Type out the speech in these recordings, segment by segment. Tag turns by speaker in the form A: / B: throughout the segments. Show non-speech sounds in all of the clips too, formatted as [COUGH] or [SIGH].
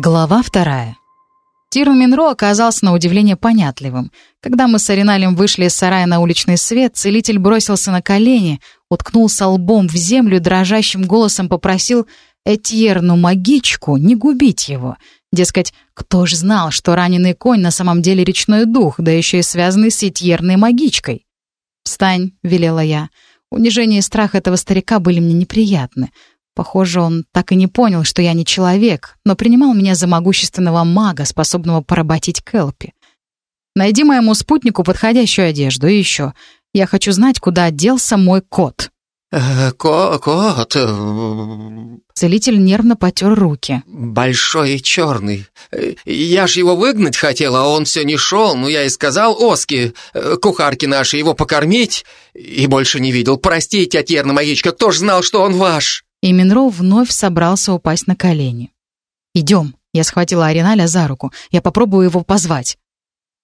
A: Глава вторая. Тиру Минро оказался на удивление понятливым. Когда мы с Ариналем вышли из сарая на уличный свет, целитель бросился на колени, уткнулся лбом в землю дрожащим голосом попросил Этьерну магичку не губить его. Дескать, кто ж знал, что раненый конь на самом деле речной дух, да еще и связанный с Этьерной магичкой? «Встань», — велела я. Унижение и страх этого старика были мне неприятны. Похоже, он так и не понял, что я не человек, но принимал меня за могущественного мага, способного поработить Келпи. Найди моему спутнику подходящую одежду и еще. Я хочу знать, куда делся мой кот.
B: Э, ко кот...
A: Целитель нервно потер руки.
B: Большой и черный. Э, я ж его выгнать хотела, а он все не шел. Ну, я и сказал Оске, э, кухарке нашей, его покормить. И больше не видел. Простите, отъерна магичка, кто ж знал, что он ваш?
A: И Минро вновь собрался упасть на колени. «Идем», — я схватила Ариналя за руку, «я попробую его позвать».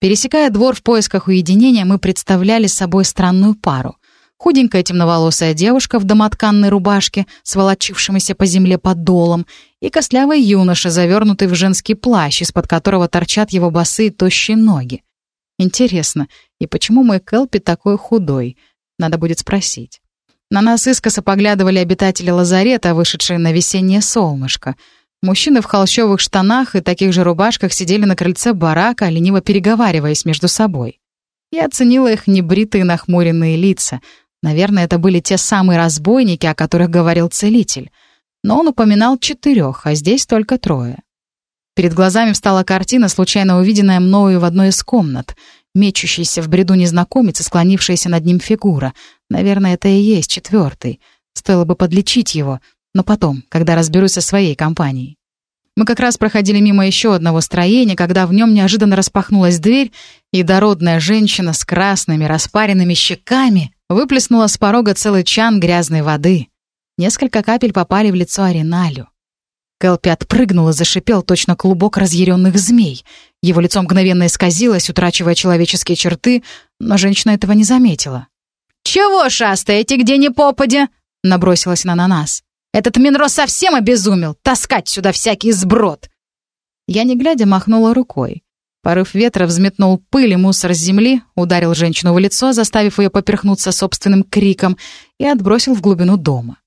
A: Пересекая двор в поисках уединения, мы представляли собой странную пару. Худенькая темноволосая девушка в домотканной рубашке с волочившимися по земле подолом и костлявый юноша, завернутый в женский плащ, из-под которого торчат его босые тощие ноги. Интересно, и почему мой Келпи такой худой? Надо будет спросить. На нас искоса поглядывали обитатели лазарета, вышедшие на весеннее солнышко. Мужчины в холщовых штанах и таких же рубашках сидели на крыльце барака, лениво переговариваясь между собой. Я оценила их небритые нахмуренные лица. Наверное, это были те самые разбойники, о которых говорил целитель. Но он упоминал четырех, а здесь только трое. Перед глазами встала картина, случайно увиденная мною в одной из комнат. Мечущийся в бреду незнакомец и склонившаяся над ним фигура. Наверное, это и есть четвертый. Стоило бы подлечить его, но потом, когда разберусь со своей компанией. Мы как раз проходили мимо еще одного строения, когда в нем неожиданно распахнулась дверь, и дородная женщина с красными распаренными щеками выплеснула с порога целый чан грязной воды. Несколько капель попали в лицо Ариналю. Кэлпи отпрыгнул и зашипел точно клубок разъяренных змей. Его лицо мгновенно исказилось, утрачивая человеческие черты, но женщина этого не заметила. «Чего шастаете, где ни попадя?» — набросилась она на нас. «Этот Минро совсем обезумел! Таскать сюда всякий сброд!» Я, не глядя, махнула рукой. Порыв ветра взметнул пыль и мусор с земли, ударил женщину в лицо, заставив ее поперхнуться собственным криком, и отбросил в глубину дома.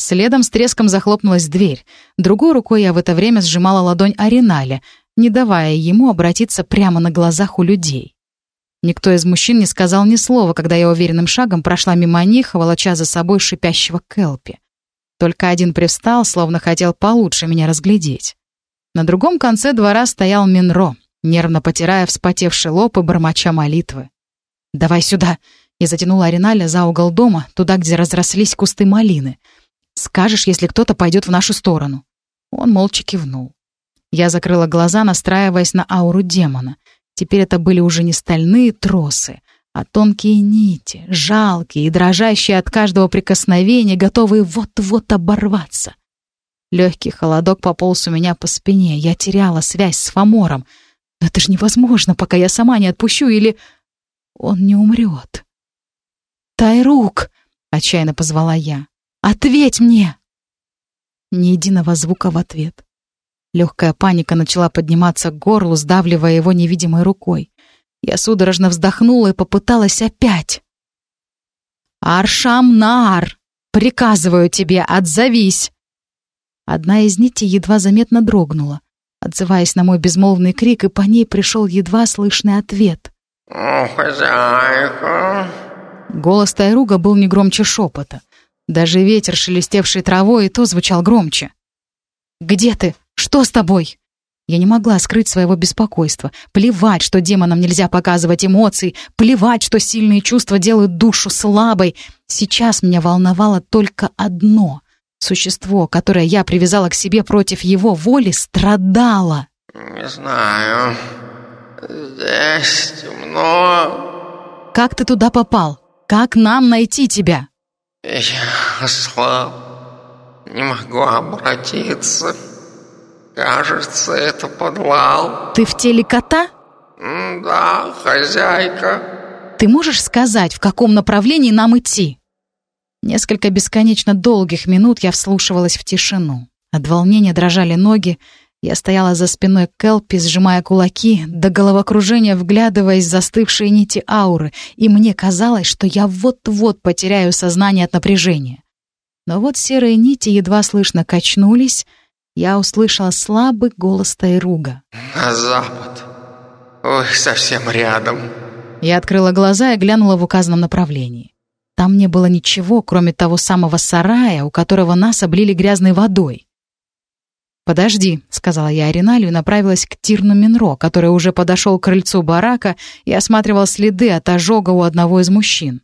A: Следом с треском захлопнулась дверь. Другой рукой я в это время сжимала ладонь Аринале, не давая ему обратиться прямо на глазах у людей. Никто из мужчин не сказал ни слова, когда я уверенным шагом прошла мимо них, волоча за собой шипящего Келпи. Только один привстал, словно хотел получше меня разглядеть. На другом конце двора стоял Минро, нервно потирая вспотевший лоб и бормоча молитвы. «Давай сюда!» Я затянула Ариналя за угол дома, туда, где разрослись кусты малины — Скажешь, если кто-то пойдет в нашу сторону». Он молча кивнул. Я закрыла глаза, настраиваясь на ауру демона. Теперь это были уже не стальные тросы, а тонкие нити, жалкие и дрожащие от каждого прикосновения, готовые вот-вот оборваться. Легкий холодок пополз у меня по спине. Я теряла связь с Фомором. Но это же невозможно, пока я сама не отпущу или... Он не умрет. «Тайрук!» — отчаянно позвала я. Ответь мне!» Ни единого звука в ответ. Легкая паника начала подниматься к горлу, сдавливая его невидимой рукой. Я судорожно вздохнула и попыталась опять. «Аршам Наар! Приказываю тебе, отзовись!» Одна из нитей едва заметно дрогнула, отзываясь на мой безмолвный крик, и по ней пришел едва слышный ответ.
B: «О, хозяйка!»
A: Голос Тайруга был не громче шепота. Даже ветер, шелестевший травой, и то звучал громче. «Где ты? Что с тобой?» Я не могла скрыть своего беспокойства. Плевать, что демонам нельзя показывать эмоции. Плевать, что сильные чувства делают душу слабой. Сейчас меня волновало только одно. Существо, которое я привязала к себе против его воли, страдало.
B: «Не знаю. Здесь темно».
A: «Как ты туда попал? Как нам найти тебя?»
B: Я слаб, не могу обратиться. Кажется, это подвал.
A: Ты в теле кота?
B: Да, хозяйка.
A: Ты можешь сказать, в каком направлении нам идти? Несколько бесконечно долгих минут я вслушивалась в тишину. От волнения дрожали ноги. Я стояла за спиной Келпи, сжимая кулаки, до головокружения вглядываясь в застывшие нити ауры, и мне казалось, что я вот-вот потеряю сознание от напряжения. Но вот серые нити едва слышно качнулись, я услышала слабый голос Тайруга.
B: «На запад. Ой, совсем рядом».
A: Я открыла глаза и глянула в указанном направлении. Там не было ничего, кроме того самого сарая, у которого нас облили грязной водой. «Подожди», — сказала я Ариналю и направилась к Тирну Минро, который уже подошел к крыльцу барака и осматривал следы от ожога у одного из мужчин.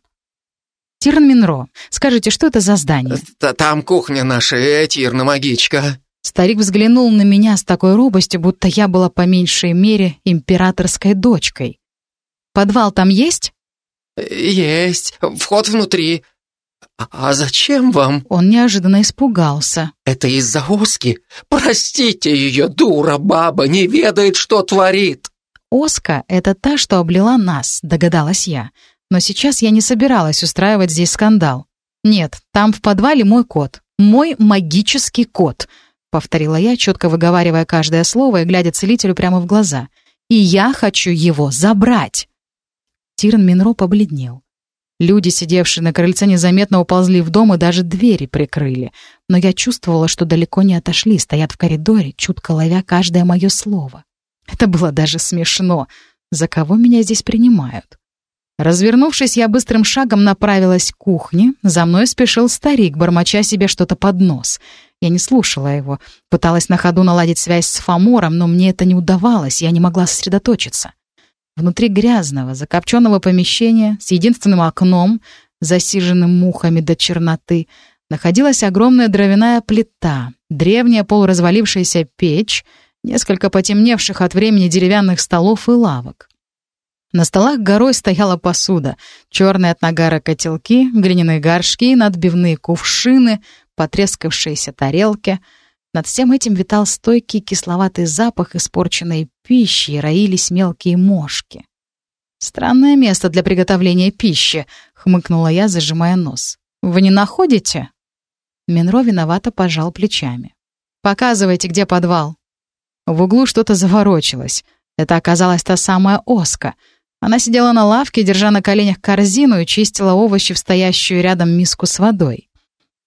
A: «Тирн Минро, скажите, что это за здание?»
B: «Там кухня наша, э, Тирна-магичка».
A: Старик взглянул на меня с такой робостью, будто я была по меньшей мере императорской дочкой. «Подвал там есть?»
B: «Есть. Вход внутри. «А зачем вам?»
A: Он неожиданно испугался.
B: «Это из-за Оски? Простите ее, дура баба, не ведает, что творит!»
A: «Оска — это та, что облила нас», — догадалась я. Но сейчас я не собиралась устраивать здесь скандал. «Нет, там в подвале мой кот. Мой магический кот», — повторила я, четко выговаривая каждое слово и глядя целителю прямо в глаза. «И я хочу его забрать!» Тиран Минро побледнел. Люди, сидевшие на крыльце, незаметно уползли в дом и даже двери прикрыли. Но я чувствовала, что далеко не отошли, стоят в коридоре, чутко ловя каждое мое слово. Это было даже смешно. За кого меня здесь принимают? Развернувшись, я быстрым шагом направилась к кухне. За мной спешил старик, бормоча себе что-то под нос. Я не слушала его. Пыталась на ходу наладить связь с Фомором, но мне это не удавалось, я не могла сосредоточиться. Внутри грязного, закопченного помещения с единственным окном, засиженным мухами до черноты, находилась огромная дровяная плита, древняя полуразвалившаяся печь, несколько потемневших от времени деревянных столов и лавок. На столах горой стояла посуда, черные от нагара котелки, глиняные горшки, надбивные кувшины, потрескавшиеся тарелки — над всем этим витал стойкий кисловатый запах испорченной пищи и роились мелкие мошки. «Странное место для приготовления пищи», — хмыкнула я, зажимая нос. «Вы не находите?» Минро виновато пожал плечами. «Показывайте, где подвал». В углу что-то заворочилось. Это оказалась та самая Оска. Она сидела на лавке, держа на коленях корзину и чистила овощи в стоящую рядом миску с водой.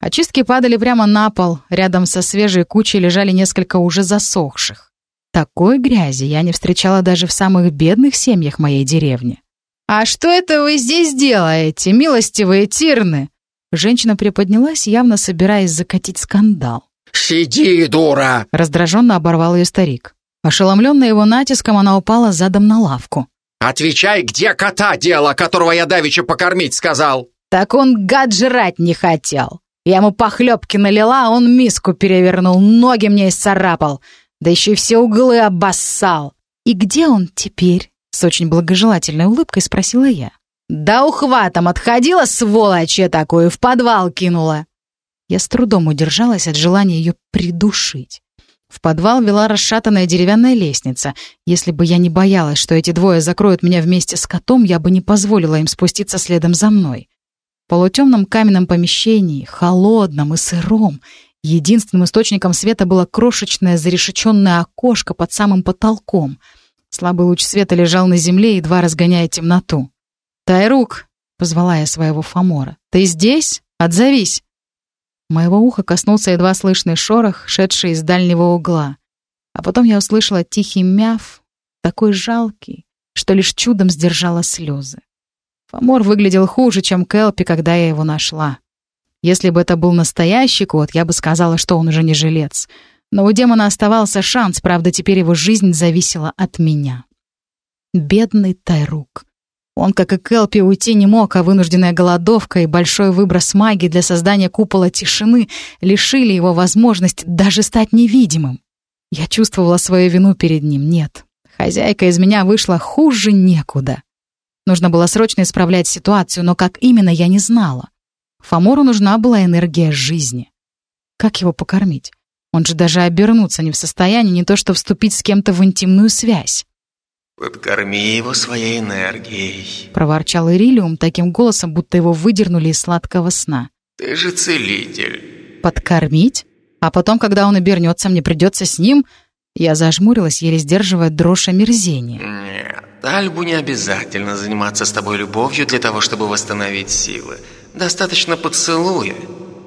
A: Очистки падали прямо на пол, рядом со свежей кучей лежали несколько уже засохших. Такой грязи я не встречала даже в самых бедных семьях моей деревни. «А что это вы здесь делаете, милостивые тирны?» Женщина приподнялась, явно собираясь закатить скандал.
B: «Сиди, дура!»
A: — раздраженно оборвал ее старик. Ошеломленная его натиском, она упала задом на лавку.
B: «Отвечай, где кота дело, которого я давеча покормить сказал?»
A: «Так он гад жрать не хотел. Я ему похлебки налила, а он миску перевернул, ноги мне исцарапал, да еще и все углы обоссал. «И где он теперь?» — с очень благожелательной улыбкой спросила я. «Да ухватом отходила, сволочь я такую, в подвал кинула!» Я с трудом удержалась от желания ее придушить. В подвал вела расшатанная деревянная лестница. Если бы я не боялась, что эти двое закроют меня вместе с котом, я бы не позволила им спуститься следом за мной полутемном каменном помещении, холодном и сыром, единственным источником света было крошечное зарешеченное окошко под самым потолком. Слабый луч света лежал на земле, едва разгоняя темноту. «Тайрук!» — позвала я своего Фомора. «Ты здесь? Отзовись!» Моего уха коснулся едва слышный шорох, шедший из дальнего угла. А потом я услышала тихий мяв, такой жалкий, что лишь чудом сдержала слезы. Фомор выглядел хуже, чем Келпи, когда я его нашла. Если бы это был настоящий кот, я бы сказала, что он уже не жилец. Но у демона оставался шанс, правда, теперь его жизнь зависела от меня. Бедный Тайрук. Он, как и Келпи, уйти не мог, а вынужденная голодовка и большой выброс магии для создания купола тишины лишили его возможности даже стать невидимым. Я чувствовала свою вину перед ним. Нет, хозяйка из меня вышла хуже некуда. Нужно было срочно исправлять ситуацию, но как именно, я не знала. Фомору нужна была энергия жизни. Как его покормить? Он же даже обернуться не в состоянии, не то что вступить с кем-то в интимную связь.
B: «Подкорми его своей энергией», —
A: проворчал Ирилиум таким голосом, будто его выдернули из сладкого сна.
B: «Ты же целитель».
A: «Подкормить? А потом, когда он обернется, мне придется с ним...» Я зажмурилась, еле сдерживая дрожь омерзения.
B: Нет, Альбу не обязательно заниматься с тобой любовью для того, чтобы восстановить силы. Достаточно поцелуя.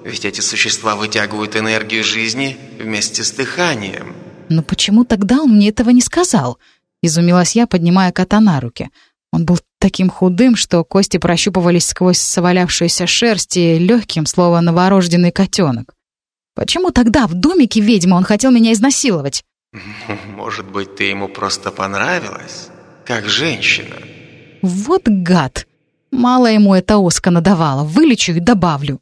B: Ведь эти существа вытягивают энергию жизни вместе с дыханием.
A: Но почему тогда он мне этого не сказал? Изумилась я, поднимая кота на руки. Он был таким худым, что кости прощупывались сквозь совалявшуюся шерсть и легким, словно новорожденный котенок. Почему тогда в домике ведьмы он хотел меня изнасиловать? [LAUGHS]
B: Может быть, ты ему просто понравилась? Как женщина.
A: Вот гад! Мало ему эта оска надавала. Вылечу и добавлю.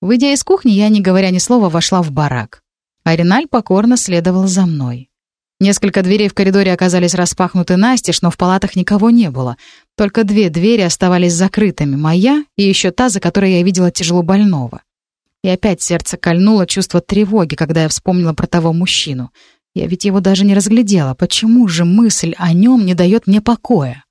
A: Выйдя из кухни, я, не говоря ни слова, вошла в барак. Ариналь покорно следовал за мной. Несколько дверей в коридоре оказались распахнуты настежь, но в палатах никого не было. Только две двери оставались закрытыми, моя и еще та, за которой я видела тяжело больного. И опять сердце кольнуло чувство тревоги, когда я вспомнила про того мужчину. Я ведь его даже не разглядела. Почему же мысль о нем не дает мне покоя?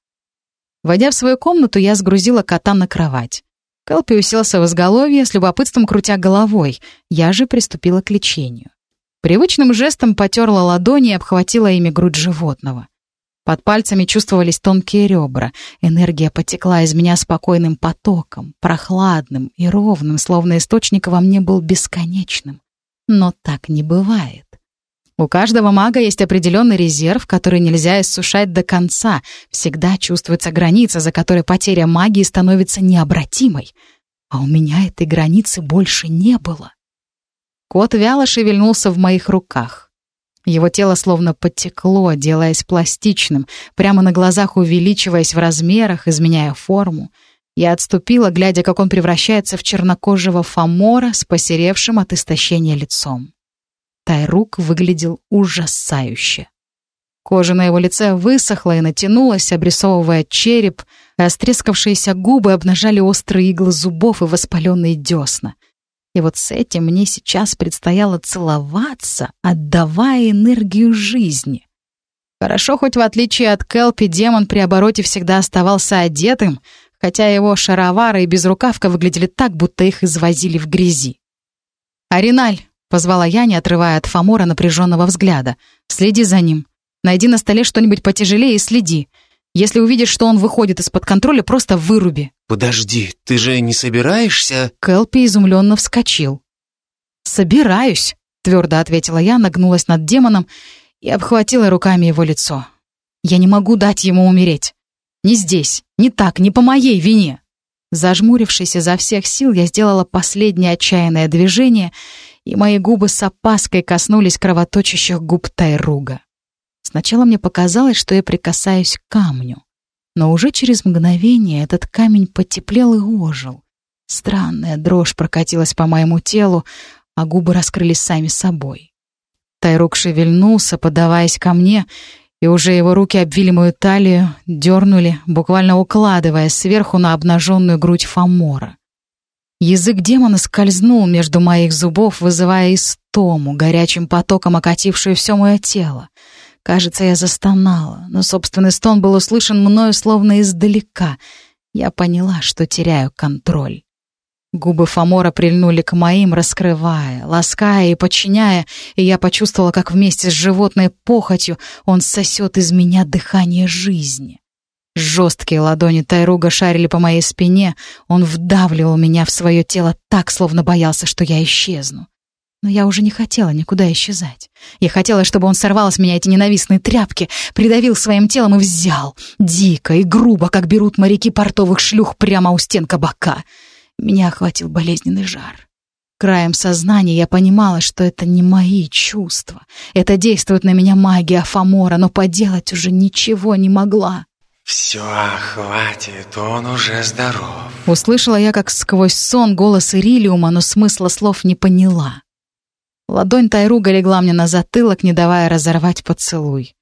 A: Войдя в свою комнату, я сгрузила кота на кровать. Кэлпи уселся в изголовье, с любопытством крутя головой. Я же приступила к лечению. Привычным жестом потерла ладони и обхватила ими грудь животного. Под пальцами чувствовались тонкие ребра. Энергия потекла из меня спокойным потоком, прохладным и ровным, словно источник во мне был бесконечным. Но так не бывает. У каждого мага есть определенный резерв, который нельзя иссушать до конца. Всегда чувствуется граница, за которой потеря магии становится необратимой. А у меня этой границы больше не было. Кот вяло шевельнулся в моих руках. Его тело словно подтекло, делаясь пластичным, прямо на глазах увеличиваясь в размерах, изменяя форму. Я отступила, глядя, как он превращается в чернокожего фамора с посеревшим от истощения лицом. Тайрук выглядел ужасающе. Кожа на его лице высохла и натянулась, обрисовывая череп, а стрескавшиеся губы обнажали острые иглы зубов и воспаленные десна — и вот с этим мне сейчас предстояло целоваться, отдавая энергию жизни. Хорошо, хоть в отличие от Келпи, демон при обороте всегда оставался одетым, хотя его шаровары и безрукавка выглядели так, будто их извозили в грязи. «Ариналь!» — позвала я, не отрывая от Фомора напряженного взгляда. «Следи за ним. Найди на столе что-нибудь потяжелее и следи. Если увидишь, что он выходит из-под контроля, просто выруби».
B: «Подожди, ты же не собираешься?»
A: Кэлпи изумленно вскочил. «Собираюсь», — твердо ответила я, нагнулась над демоном и обхватила руками его лицо. «Я не могу дать ему умереть. Не здесь, не так, не по моей вине». Зажмурившись изо всех сил, я сделала последнее отчаянное движение, и мои губы с опаской коснулись кровоточащих губ Тайруга. Сначала мне показалось, что я прикасаюсь к камню. Но уже через мгновение этот камень потеплел и ожил. Странная дрожь прокатилась по моему телу, а губы раскрылись сами собой. Тайрук шевельнулся, подаваясь ко мне, и уже его руки обвили мою талию, дернули, буквально укладывая сверху на обнаженную грудь Фомора. Язык демона скользнул между моих зубов, вызывая истому, горячим потоком окатившую все мое тело. Кажется, я застонала, но собственный стон был услышан мною словно издалека. Я поняла, что теряю контроль. Губы Фомора прильнули к моим, раскрывая, лаская и подчиняя, и я почувствовала, как вместе с животной похотью он сосет из меня дыхание жизни. Жесткие ладони Тайруга шарили по моей спине, он вдавливал меня в свое тело так, словно боялся, что я исчезну. Но я уже не хотела никуда исчезать. Я хотела, чтобы он сорвал с меня эти ненавистные тряпки, придавил своим телом и взял. Дико и грубо, как берут моряки портовых шлюх прямо у стен кабака. Меня охватил болезненный жар. Краем сознания я понимала, что это не мои чувства. Это действует на меня магия Фомора, но поделать уже ничего не могла.
B: «Все, хватит, он уже здоров».
A: Услышала я, как сквозь сон голос Ирилиума, но смысла слов не поняла. Ладонь Тайруга легла мне на затылок, не давая разорвать поцелуй.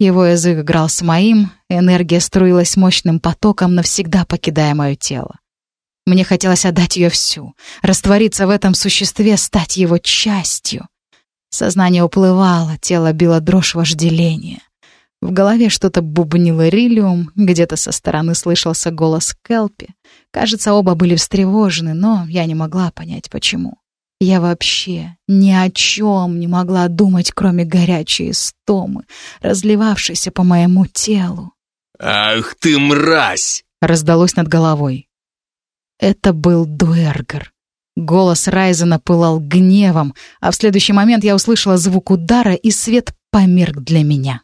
A: Его язык играл с моим, энергия струилась мощным потоком, навсегда покидая мое тело. Мне хотелось отдать ее всю, раствориться в этом существе, стать его частью. Сознание уплывало, тело било дрожь вожделения. В голове что-то бубнило рилиум, где-то со стороны слышался голос Келпи. Кажется, оба были встревожены, но я не могла понять, почему. Я вообще ни о чем не могла думать, кроме горячей стомы, разливавшейся по моему телу.
C: «Ах ты мразь!»
A: — раздалось над головой. Это был Дуэргер. Голос Райзена пылал гневом, а в следующий момент я услышала звук удара, и свет померк для меня.